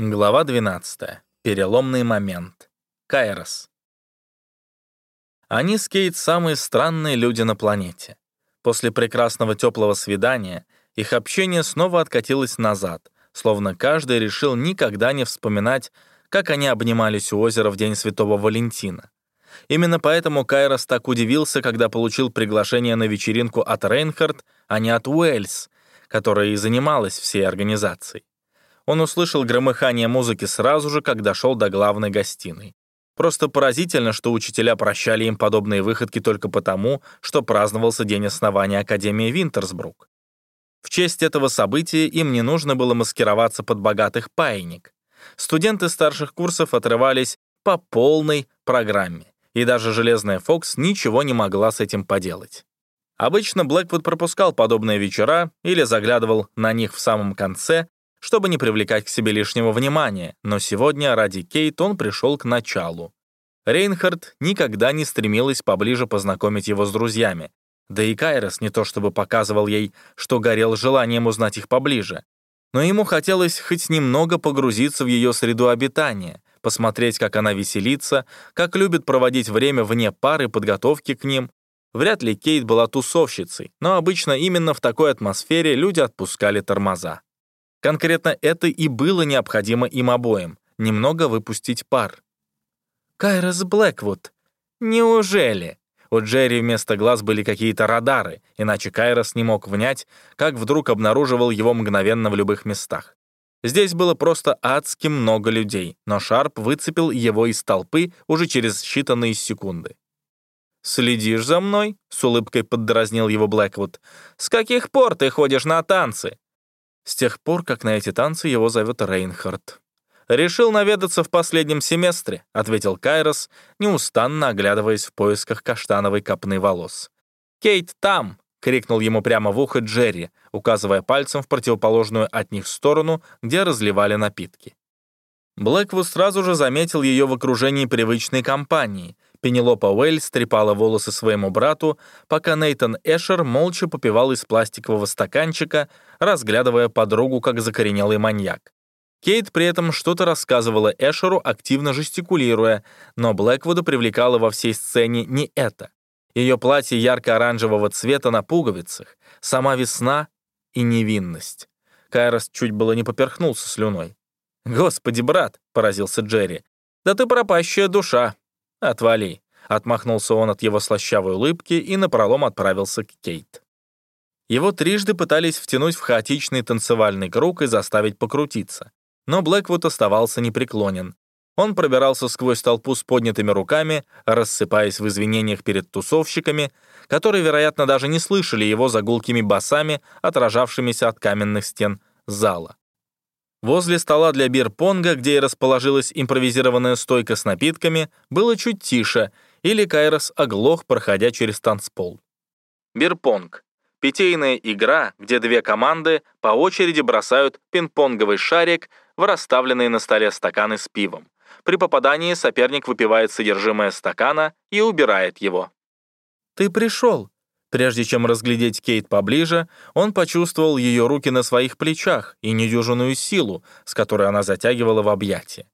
Глава 12. Переломный момент. Кайрос. Они с Кейт самые странные люди на планете. После прекрасного теплого свидания их общение снова откатилось назад, словно каждый решил никогда не вспоминать, как они обнимались у озера в день Святого Валентина. Именно поэтому Кайрос так удивился, когда получил приглашение на вечеринку от Рейнхард, а не от Уэльс, которая и занималась всей организацией. Он услышал громыхание музыки сразу же, как дошел до главной гостиной. Просто поразительно, что учителя прощали им подобные выходки только потому, что праздновался день основания Академии Винтерсбрук. В честь этого события им не нужно было маскироваться под богатых паинек. Студенты старших курсов отрывались по полной программе, и даже Железная Фокс ничего не могла с этим поделать. Обычно Блэквуд пропускал подобные вечера или заглядывал на них в самом конце, чтобы не привлекать к себе лишнего внимания, но сегодня ради Кейт он пришел к началу. Рейнхард никогда не стремилась поближе познакомить его с друзьями, да и Кайрос не то чтобы показывал ей, что горел желанием узнать их поближе, но ему хотелось хоть немного погрузиться в ее среду обитания, посмотреть, как она веселится, как любит проводить время вне пары подготовки к ним. Вряд ли Кейт была тусовщицей, но обычно именно в такой атмосфере люди отпускали тормоза. Конкретно это и было необходимо им обоим — немного выпустить пар. «Кайрос Блэквуд! Неужели?» У Джерри вместо глаз были какие-то радары, иначе Кайрос не мог внять, как вдруг обнаруживал его мгновенно в любых местах. Здесь было просто адски много людей, но Шарп выцепил его из толпы уже через считанные секунды. «Следишь за мной?» — с улыбкой поддразнил его Блэквуд. «С каких пор ты ходишь на танцы?» С тех пор, как на эти танцы его зовет Рейнхард. «Решил наведаться в последнем семестре», — ответил Кайрос, неустанно оглядываясь в поисках каштановой копны волос. «Кейт там!» — крикнул ему прямо в ухо Джерри, указывая пальцем в противоположную от них сторону, где разливали напитки. Блэквуд сразу же заметил ее в окружении привычной компании. Пенелопа Уэльс трепала волосы своему брату, пока Нейтан Эшер молча попивал из пластикового стаканчика, разглядывая подругу как закоренелый маньяк. Кейт при этом что-то рассказывала Эшеру, активно жестикулируя, но Блэквуда привлекала во всей сцене не это. Ее платье ярко-оранжевого цвета на пуговицах, сама весна и невинность. Кайрос чуть было не поперхнулся слюной. «Господи, брат!» — поразился Джерри. «Да ты пропащая душа!» «Отвали!» — отмахнулся он от его слащавой улыбки и напролом отправился к Кейт. Его трижды пытались втянуть в хаотичный танцевальный круг и заставить покрутиться. Но Блэквуд оставался непреклонен. Он пробирался сквозь толпу с поднятыми руками, рассыпаясь в извинениях перед тусовщиками, которые, вероятно, даже не слышали его загулкими басами, отражавшимися от каменных стен зала. Возле стола для бирпонга, где и расположилась импровизированная стойка с напитками, было чуть тише, или Кайрос оглох, проходя через танцпол. Бирпонг — питейная игра, где две команды по очереди бросают пинг-понговый шарик в расставленные на столе стаканы с пивом. При попадании соперник выпивает содержимое стакана и убирает его. «Ты пришел», Прежде чем разглядеть Кейт поближе, он почувствовал ее руки на своих плечах и недюжинную силу, с которой она затягивала в объятия.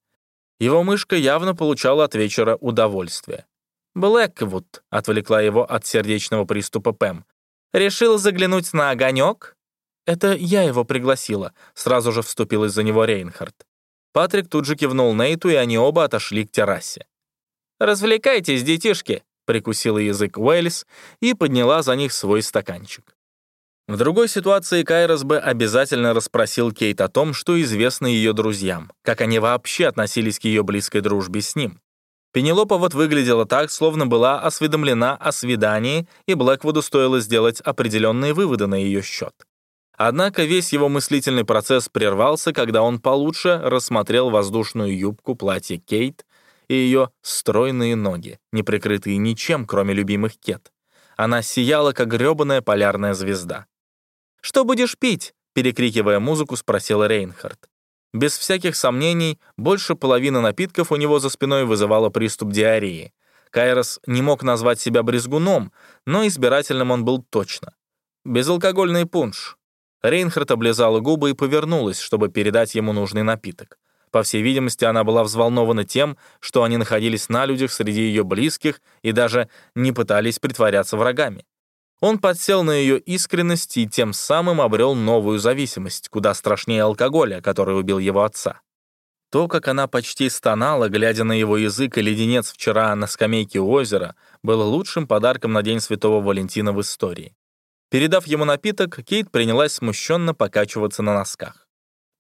Его мышка явно получала от вечера удовольствие. «Блэквуд», — отвлекла его от сердечного приступа Пэм. «Решил заглянуть на огонек?» «Это я его пригласила», — сразу же вступилась за него Рейнхард. Патрик тут же кивнул Нейту, и они оба отошли к террасе. «Развлекайтесь, детишки», прикусила язык Уэльс и подняла за них свой стаканчик. В другой ситуации Кайрос бы обязательно расспросил Кейт о том, что известно ее друзьям, как они вообще относились к ее близкой дружбе с ним. Пенелопа вот выглядела так, словно была осведомлена о свидании, и Блэквуду стоило сделать определенные выводы на ее счет. Однако весь его мыслительный процесс прервался, когда он получше рассмотрел воздушную юбку платья Кейт и ее стройные ноги, не прикрытые ничем, кроме любимых кет. Она сияла, как грёбаная полярная звезда. «Что будешь пить?» — перекрикивая музыку, спросила Рейнхард. Без всяких сомнений, больше половины напитков у него за спиной вызывало приступ диареи. Кайрос не мог назвать себя брезгуном, но избирательным он был точно. Безалкогольный пунш. Рейнхард облизала губы и повернулась, чтобы передать ему нужный напиток. По всей видимости, она была взволнована тем, что они находились на людях среди ее близких и даже не пытались притворяться врагами. Он подсел на ее искренность и тем самым обрел новую зависимость, куда страшнее алкоголя, который убил его отца. То, как она почти стонала, глядя на его язык и леденец вчера на скамейке у озера, было лучшим подарком на День Святого Валентина в истории. Передав ему напиток, Кейт принялась смущенно покачиваться на носках.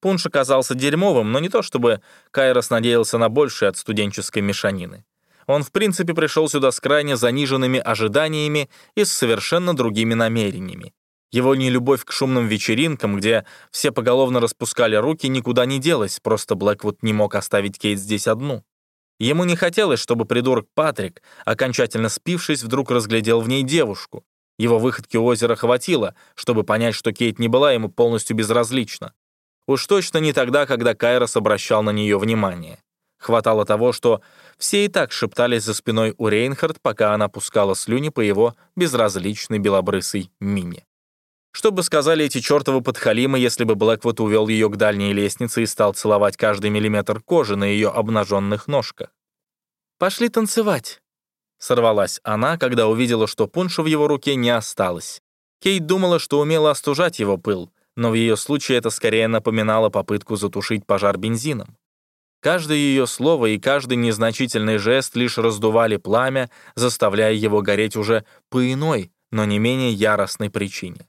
Пунш оказался дерьмовым, но не то чтобы Кайрос надеялся на большее от студенческой мешанины. Он, в принципе, пришел сюда с крайне заниженными ожиданиями и с совершенно другими намерениями. Его нелюбовь к шумным вечеринкам, где все поголовно распускали руки, никуда не делась, просто Блэквуд не мог оставить Кейт здесь одну. Ему не хотелось, чтобы придурок Патрик, окончательно спившись, вдруг разглядел в ней девушку. Его выходки у озера хватило, чтобы понять, что Кейт не была ему полностью безразлична. Уж точно не тогда, когда Кайрос обращал на нее внимание. Хватало того, что все и так шептались за спиной у Рейнхард, пока она пускала слюни по его безразличной белобрысой мине. Что бы сказали эти чертовы подхалимы, если бы Блэквуд увел ее к дальней лестнице и стал целовать каждый миллиметр кожи на ее обнаженных ножках? «Пошли танцевать», — сорвалась она, когда увидела, что пунша в его руке не осталось. Кейт думала, что умела остужать его пыл, но в ее случае это скорее напоминало попытку затушить пожар бензином. Каждое ее слово и каждый незначительный жест лишь раздували пламя, заставляя его гореть уже по иной, но не менее яростной причине.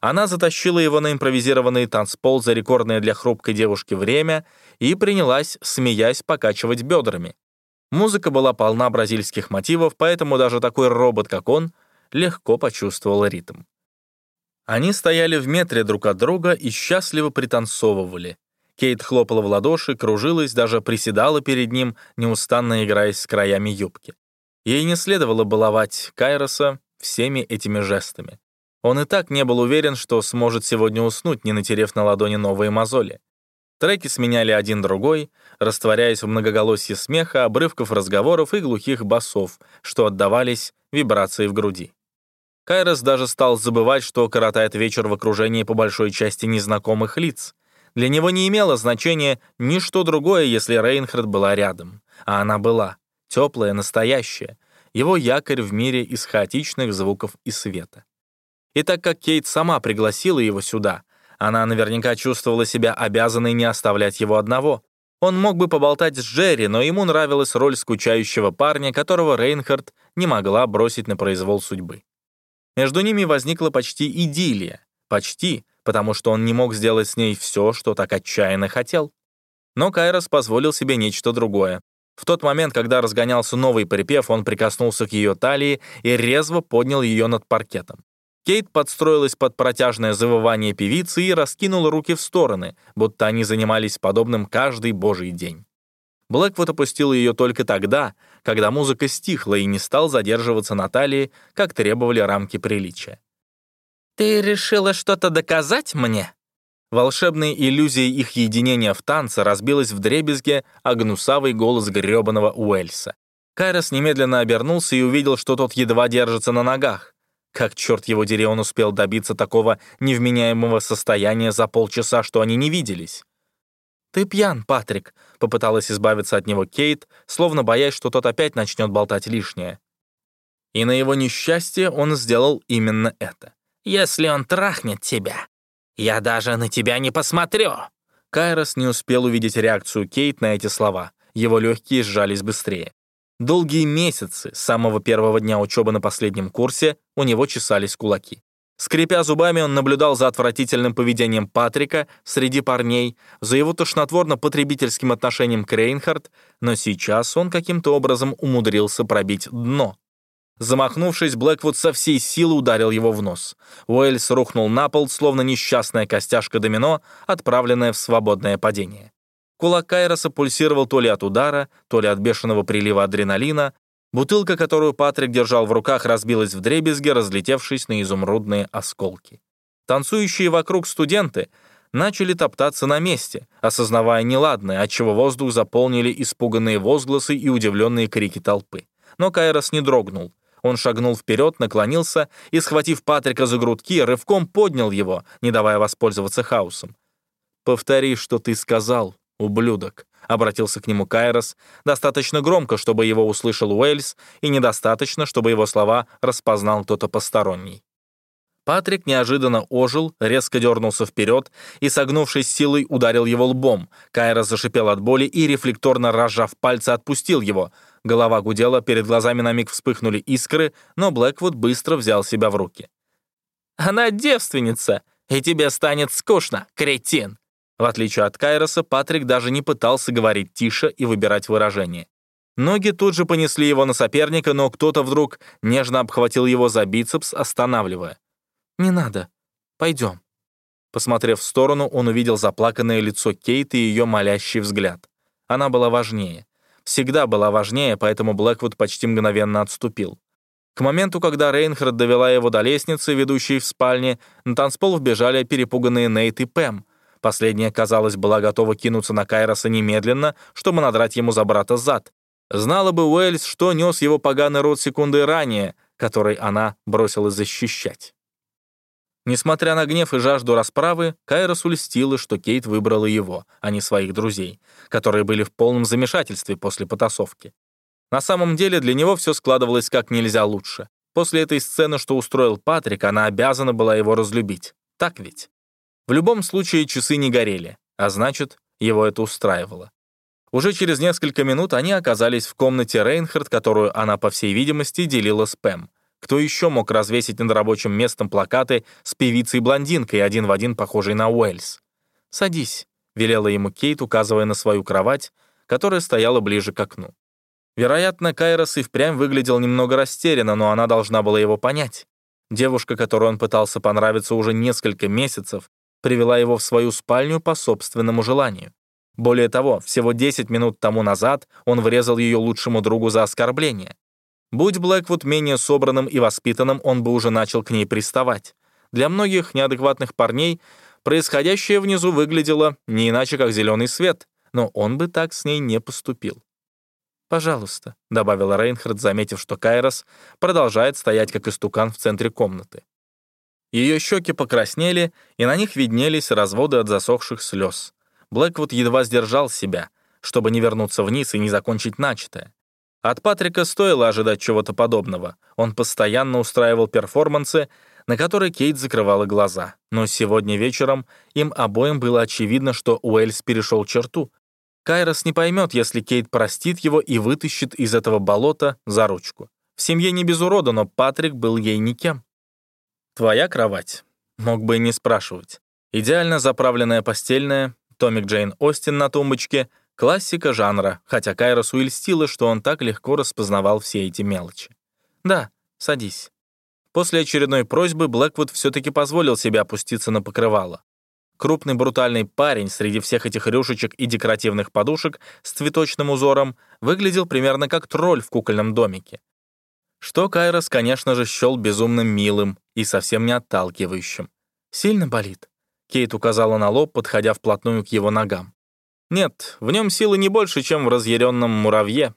Она затащила его на импровизированный танцпол за рекордное для хрупкой девушки время и принялась, смеясь, покачивать бедрами. Музыка была полна бразильских мотивов, поэтому даже такой робот, как он, легко почувствовал ритм. Они стояли в метре друг от друга и счастливо пританцовывали. Кейт хлопала в ладоши, кружилась, даже приседала перед ним, неустанно играясь с краями юбки. Ей не следовало баловать Кайроса всеми этими жестами. Он и так не был уверен, что сможет сегодня уснуть, не натерев на ладони новые мозоли. Треки сменяли один другой, растворяясь в многоголосье смеха, обрывков разговоров и глухих басов, что отдавались вибрации в груди. Кайрос даже стал забывать, что коротает вечер в окружении по большой части незнакомых лиц, для него не имело значения ничто другое, если Рейнхард была рядом. А она была. Теплая, настоящая. Его якорь в мире из хаотичных звуков и света. И так как Кейт сама пригласила его сюда, она наверняка чувствовала себя обязанной не оставлять его одного. Он мог бы поболтать с Джерри, но ему нравилась роль скучающего парня, которого Рейнхард не могла бросить на произвол судьбы. Между ними возникла почти идиллия. Почти, потому что он не мог сделать с ней все, что так отчаянно хотел. Но Кайрос позволил себе нечто другое. В тот момент, когда разгонялся новый припев, он прикоснулся к ее талии и резво поднял ее над паркетом. Кейт подстроилась под протяжное завывание певицы и раскинула руки в стороны, будто они занимались подобным каждый божий день. Блэквуд опустил ее только тогда, когда музыка стихла и не стал задерживаться на талии, как требовали рамки приличия. «Ты решила что-то доказать мне?» Волшебной иллюзией их единения в танце разбилась в дребезге о гнусавый голос грёбаного Уэльса. Кайрос немедленно обернулся и увидел, что тот едва держится на ногах. Как черт его дери, он успел добиться такого невменяемого состояния за полчаса, что они не виделись. «Ты пьян, Патрик», — попыталась избавиться от него Кейт, словно боясь, что тот опять начнет болтать лишнее. И на его несчастье он сделал именно это если он трахнет тебя. Я даже на тебя не посмотрю». Кайрос не успел увидеть реакцию Кейт на эти слова. Его легкие сжались быстрее. Долгие месяцы, с самого первого дня учебы на последнем курсе, у него чесались кулаки. Скрипя зубами, он наблюдал за отвратительным поведением Патрика среди парней, за его тошнотворно-потребительским отношением к Рейнхард, но сейчас он каким-то образом умудрился пробить дно. Замахнувшись, Блэквуд со всей силы ударил его в нос. Уэльс рухнул на пол, словно несчастная костяшка домино, отправленная в свободное падение. Кулак Кайроса пульсировал то ли от удара, то ли от бешеного прилива адреналина. Бутылка, которую Патрик держал в руках, разбилась в дребезге, разлетевшись на изумрудные осколки. Танцующие вокруг студенты начали топтаться на месте, осознавая неладное, отчего воздух заполнили испуганные возгласы и удивленные крики толпы. Но Кайрос не дрогнул. Он шагнул вперед, наклонился и, схватив Патрика за грудки, рывком поднял его, не давая воспользоваться хаосом. «Повтори, что ты сказал, ублюдок», — обратился к нему Кайрос, достаточно громко, чтобы его услышал Уэльс, и недостаточно, чтобы его слова распознал кто-то посторонний. Патрик неожиданно ожил, резко дернулся вперед и, согнувшись силой, ударил его лбом. Кайра зашипел от боли и, рефлекторно разжав пальцы, отпустил его. Голова гудела, перед глазами на миг вспыхнули искры, но Блэквуд быстро взял себя в руки. «Она девственница, и тебе станет скучно, кретин!» В отличие от Кайроса, Патрик даже не пытался говорить тише и выбирать выражение. Ноги тут же понесли его на соперника, но кто-то вдруг нежно обхватил его за бицепс, останавливая. «Не надо. Пойдем». Посмотрев в сторону, он увидел заплаканное лицо Кейт и ее молящий взгляд. Она была важнее. Всегда была важнее, поэтому Блэквуд почти мгновенно отступил. К моменту, когда Рейнхард довела его до лестницы, ведущей в спальне, на танцпол вбежали перепуганные Нейт и Пэм. Последняя, казалось, была готова кинуться на Кайроса немедленно, чтобы надрать ему за брата зад. Знала бы Уэльс, что нес его поганый род секунды ранее, который она бросилась защищать. Несмотря на гнев и жажду расправы, Кайрос ульстила, что Кейт выбрала его, а не своих друзей, которые были в полном замешательстве после потасовки. На самом деле для него все складывалось как нельзя лучше. После этой сцены, что устроил Патрик, она обязана была его разлюбить. Так ведь? В любом случае часы не горели, а значит, его это устраивало. Уже через несколько минут они оказались в комнате Рейнхард, которую она, по всей видимости, делила с Пэм. Кто еще мог развесить над рабочим местом плакаты с певицей-блондинкой, один в один похожей на Уэльс? «Садись», — велела ему Кейт, указывая на свою кровать, которая стояла ближе к окну. Вероятно, Кайрос и впрямь выглядел немного растерянно, но она должна была его понять. Девушка, которой он пытался понравиться уже несколько месяцев, привела его в свою спальню по собственному желанию. Более того, всего 10 минут тому назад он врезал ее лучшему другу за оскорбление. Будь Блэквуд менее собранным и воспитанным, он бы уже начал к ней приставать. Для многих неадекватных парней происходящее внизу выглядело не иначе, как зеленый свет, но он бы так с ней не поступил. «Пожалуйста», — добавила Рейнхард, заметив, что Кайрос продолжает стоять как истукан в центре комнаты. Ее щеки покраснели, и на них виднелись разводы от засохших слез. Блэквуд едва сдержал себя, чтобы не вернуться вниз и не закончить начатое. От Патрика стоило ожидать чего-то подобного. Он постоянно устраивал перформансы, на которые Кейт закрывала глаза. Но сегодня вечером им обоим было очевидно, что Уэльс перешел черту. Кайрос не поймет, если Кейт простит его и вытащит из этого болота за ручку. В семье не без урода, но Патрик был ей никем. «Твоя кровать?» Мог бы и не спрашивать. Идеально заправленная постельная, Томик Джейн Остин на тумбочке — Классика жанра, хотя Кайросу и льстило, что он так легко распознавал все эти мелочи. «Да, садись». После очередной просьбы Блэквуд все-таки позволил себе опуститься на покрывало. Крупный брутальный парень среди всех этих рюшечек и декоративных подушек с цветочным узором выглядел примерно как тролль в кукольном домике. Что Кайрос, конечно же, счел безумно милым и совсем не отталкивающим. «Сильно болит?» Кейт указала на лоб, подходя вплотную к его ногам. Нет, в нем силы не больше, чем в разъяренном муравье.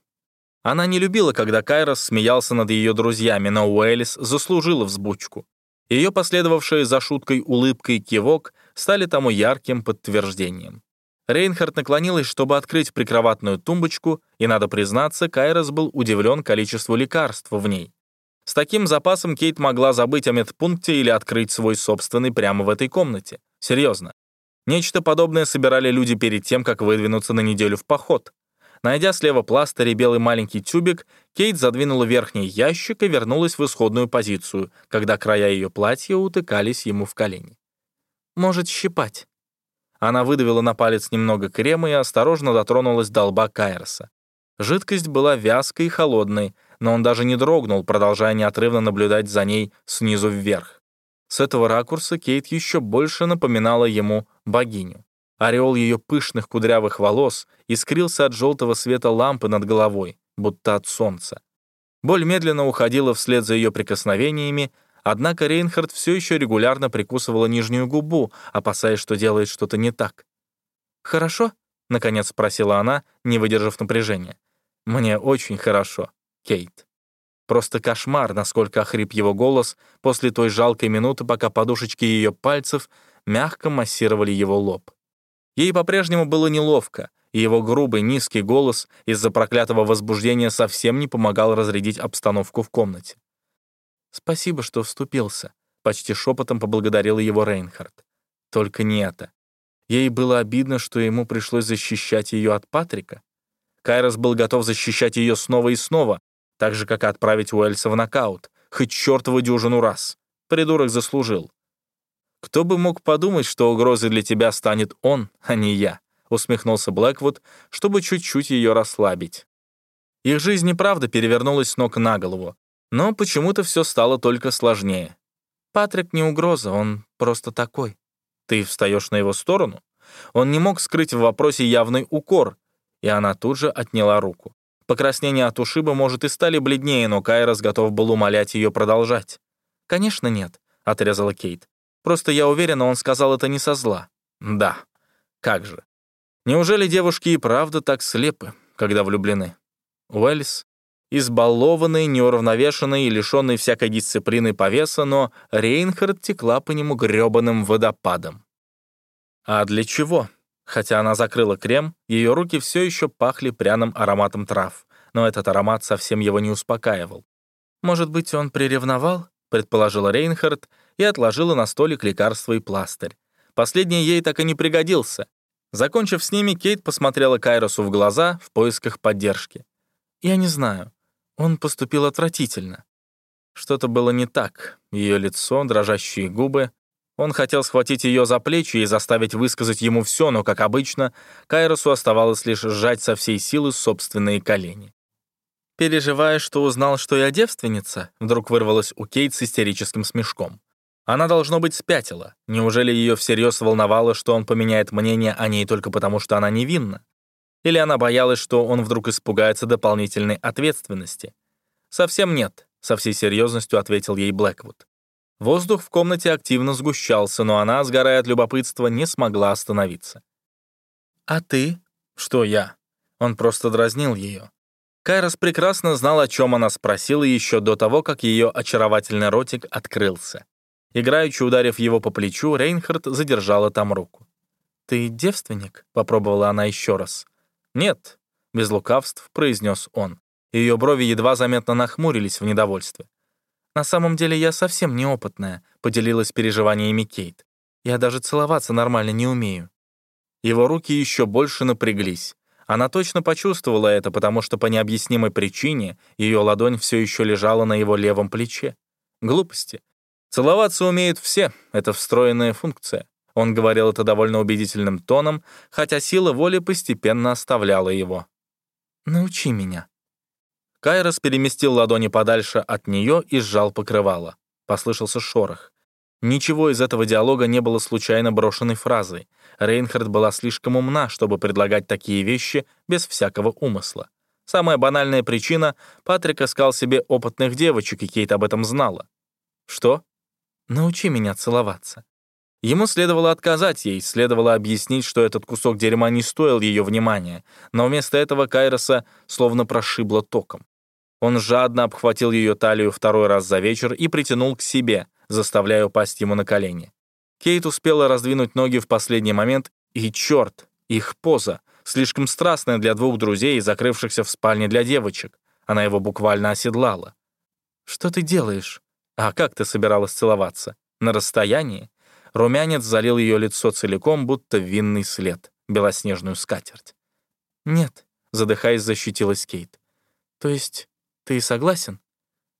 Она не любила, когда Кайрос смеялся над ее друзьями, но Уэллис заслужила взбучку. Ее последовавшие за шуткой улыбкой кивок стали тому ярким подтверждением. Рейнхард наклонилась, чтобы открыть прикроватную тумбочку, и, надо признаться, Кайрос был удивлен количеству лекарств в ней. С таким запасом Кейт могла забыть о медпункте или открыть свой собственный прямо в этой комнате. Серьезно. Нечто подобное собирали люди перед тем, как выдвинуться на неделю в поход. Найдя слева пластырь и белый маленький тюбик, Кейт задвинула верхний ящик и вернулась в исходную позицию, когда края ее платья утыкались ему в колени. «Может, щипать?» Она выдавила на палец немного крема и осторожно дотронулась до лба Кайроса. Жидкость была вязкой и холодной, но он даже не дрогнул, продолжая неотрывно наблюдать за ней снизу вверх. С этого ракурса Кейт еще больше напоминала ему богиню. Ореол ее пышных кудрявых волос искрился от желтого света лампы над головой, будто от солнца. Боль медленно уходила вслед за ее прикосновениями, однако Рейнхард все еще регулярно прикусывала нижнюю губу, опасаясь, что делает что-то не так. «Хорошо?» — наконец спросила она, не выдержав напряжения. «Мне очень хорошо, Кейт». Просто кошмар, насколько охрип его голос после той жалкой минуты, пока подушечки ее пальцев мягко массировали его лоб. Ей по-прежнему было неловко, и его грубый низкий голос из-за проклятого возбуждения совсем не помогал разрядить обстановку в комнате. «Спасибо, что вступился», — почти шепотом поблагодарила его Рейнхард. Только не это. Ей было обидно, что ему пришлось защищать ее от Патрика. Кайрос был готов защищать ее снова и снова, так же, как и отправить Уэльса в нокаут, хоть чертову дюжину раз. Придурок заслужил. «Кто бы мог подумать, что угрозой для тебя станет он, а не я?» — усмехнулся Блэквуд, чтобы чуть-чуть ее расслабить. Их жизнь и правда перевернулась с ног на голову, но почему-то все стало только сложнее. Патрик не угроза, он просто такой. Ты встаешь на его сторону? Он не мог скрыть в вопросе явный укор, и она тут же отняла руку. Покраснение от ушиба, может, и стали бледнее, но Кайрос готов был умолять ее продолжать. «Конечно нет», — отрезала Кейт. «Просто я уверена, он сказал это не со зла». «Да, как же. Неужели девушки и правда так слепы, когда влюблены?» Уэльс, избалованный, неуравновешенный и лишенный всякой дисциплины повеса, но Рейнхард текла по нему грёбаным водопадом. А для чего? Хотя она закрыла крем, ее руки все еще пахли пряным ароматом трав, но этот аромат совсем его не успокаивал. «Может быть, он приревновал?» — предположила Рейнхард и отложила на столик лекарство и пластырь. Последний ей так и не пригодился. Закончив с ними, Кейт посмотрела Кайросу в глаза в поисках поддержки. «Я не знаю. Он поступил отвратительно». Что-то было не так. Ее лицо, дрожащие губы, он хотел схватить ее за плечи и заставить высказать ему все, но, как обычно, Кайросу оставалось лишь сжать со всей силы собственные колени. «Переживая, что узнал, что я девственница?» вдруг вырвалась у Кейт с истерическим смешком. Она, должно быть, спятила. Неужели ее всерьез волновало, что он поменяет мнение о ней только потому, что она невинна? Или она боялась, что он вдруг испугается дополнительной ответственности? «Совсем нет», — со всей серьезностью ответил ей Блэквуд. Воздух в комнате активно сгущался, но она, сгорая от любопытства, не смогла остановиться. «А ты?» «Что я?» Он просто дразнил ее. Кайрос прекрасно знал, о чем она спросила еще до того, как ее очаровательный ротик открылся. Играючи ударив его по плечу, Рейнхард задержала там руку. «Ты девственник?» — попробовала она еще раз. «Нет», — без лукавств произнес он. Ее брови едва заметно нахмурились в недовольстве. «На самом деле я совсем неопытная», — поделилась переживаниями Кейт. «Я даже целоваться нормально не умею». Его руки еще больше напряглись. Она точно почувствовала это, потому что по необъяснимой причине ее ладонь все еще лежала на его левом плече. Глупости. Целоваться умеют все, это встроенная функция. Он говорил это довольно убедительным тоном, хотя сила воли постепенно оставляла его. «Научи меня», Кайрос переместил ладони подальше от нее и сжал покрывало. Послышался шорох. Ничего из этого диалога не было случайно брошенной фразой. Рейнхард была слишком умна, чтобы предлагать такие вещи без всякого умысла. Самая банальная причина — Патрик искал себе опытных девочек, и Кейт об этом знала. Что? Научи меня целоваться. Ему следовало отказать ей, следовало объяснить, что этот кусок дерьма не стоил ее внимания, но вместо этого Кайроса словно прошибло током. Он жадно обхватил ее талию второй раз за вечер и притянул к себе, заставляя упасть ему на колени. Кейт успела раздвинуть ноги в последний момент, и черт, их поза, слишком страстная для двух друзей, закрывшихся в спальне для девочек. Она его буквально оседлала. «Что ты делаешь? А как ты собиралась целоваться? На расстоянии?» Румянец залил ее лицо целиком, будто винный след, белоснежную скатерть. «Нет», — задыхаясь, защитилась Кейт. «То есть ты согласен?»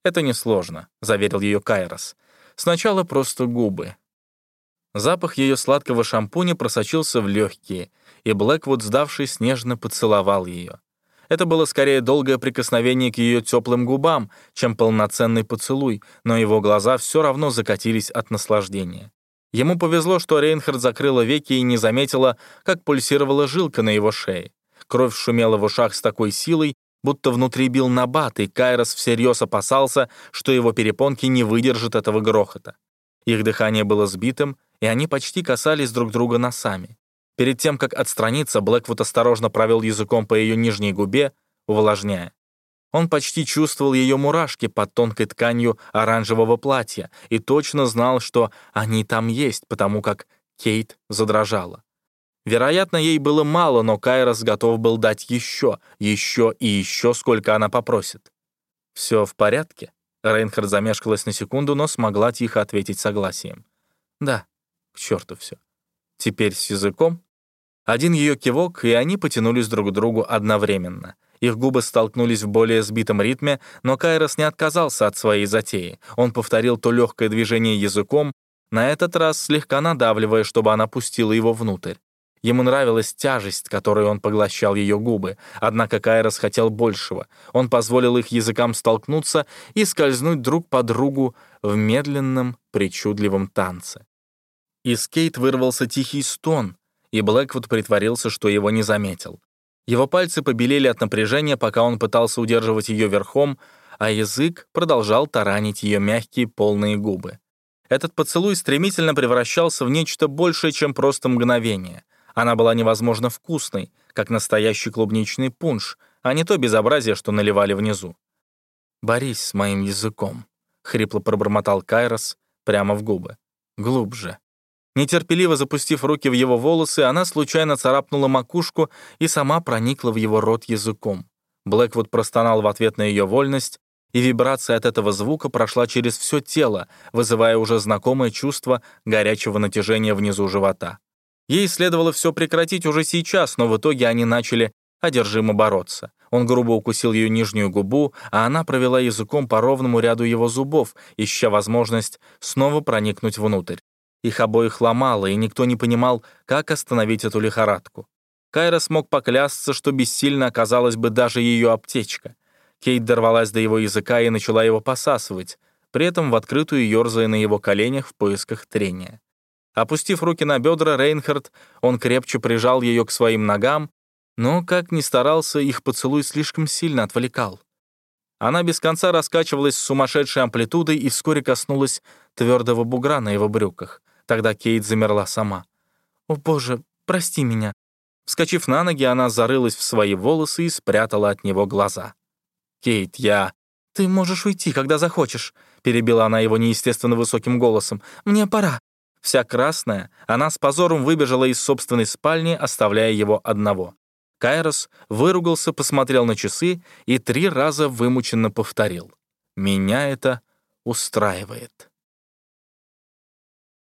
«Это несложно», — заверил ее Кайрос. «Сначала просто губы». Запах ее сладкого шампуня просочился в легкие, и Блэквуд, сдавшись, нежно поцеловал ее. Это было скорее долгое прикосновение к ее теплым губам, чем полноценный поцелуй, но его глаза все равно закатились от наслаждения. Ему повезло, что Рейнхард закрыла веки и не заметила, как пульсировала жилка на его шее. Кровь шумела в ушах с такой силой, будто внутри бил набат, и Кайрос всерьез опасался, что его перепонки не выдержат этого грохота. Их дыхание было сбитым, и они почти касались друг друга носами. Перед тем, как отстраниться, Блэквуд осторожно провел языком по ее нижней губе, увлажняя. Он почти чувствовал ее мурашки под тонкой тканью оранжевого платья и точно знал, что они там есть, потому как Кейт задрожала. Вероятно, ей было мало, но Кайрос готов был дать еще, еще и еще, сколько она попросит. «Все в порядке?» Рейнхард замешкалась на секунду, но смогла тихо ответить согласием. «Да, к черту все. Теперь с языком?» Один ее кивок, и они потянулись друг к другу одновременно. Их губы столкнулись в более сбитом ритме, но Кайрос не отказался от своей затеи. Он повторил то легкое движение языком, на этот раз слегка надавливая, чтобы она пустила его внутрь. Ему нравилась тяжесть, которой он поглощал ее губы, однако Кайрос хотел большего. Он позволил их языкам столкнуться и скользнуть друг по другу в медленном, причудливом танце. Из Кейт вырвался тихий стон, и Блэквуд притворился, что его не заметил. Его пальцы побелели от напряжения, пока он пытался удерживать ее верхом, а язык продолжал таранить ее мягкие полные губы. Этот поцелуй стремительно превращался в нечто большее, чем просто мгновение. Она была невозможно вкусной, как настоящий клубничный пунш, а не то безобразие, что наливали внизу. «Борись с моим языком», — хрипло пробормотал Кайрос прямо в губы. «Глубже». Нетерпеливо запустив руки в его волосы, она случайно царапнула макушку и сама проникла в его рот языком. Блэквуд простонал в ответ на ее вольность, и вибрация от этого звука прошла через все тело, вызывая уже знакомое чувство горячего натяжения внизу живота. Ей следовало все прекратить уже сейчас, но в итоге они начали одержимо бороться. Он грубо укусил ее нижнюю губу, а она провела языком по ровному ряду его зубов, ища возможность снова проникнуть внутрь. Их обоих ломало, и никто не понимал, как остановить эту лихорадку. Кайра смог поклясться, что бессильно оказалась бы даже ее аптечка. Кейт дорвалась до его языка и начала его посасывать, при этом в открытую ерзая на его коленях в поисках трения. Опустив руки на бедра, Рейнхард, он крепче прижал ее к своим ногам, но, как ни старался, их поцелуй слишком сильно отвлекал. Она без конца раскачивалась с сумасшедшей амплитудой и вскоре коснулась твердого бугра на его брюках. Тогда Кейт замерла сама. «О, боже, прости меня». Вскочив на ноги, она зарылась в свои волосы и спрятала от него глаза. «Кейт, я...» «Ты можешь уйти, когда захочешь», — перебила она его неестественно высоким голосом. «Мне пора. Вся красная, она с позором выбежала из собственной спальни, оставляя его одного. Кайрос выругался, посмотрел на часы и три раза вымученно повторил. «Меня это устраивает».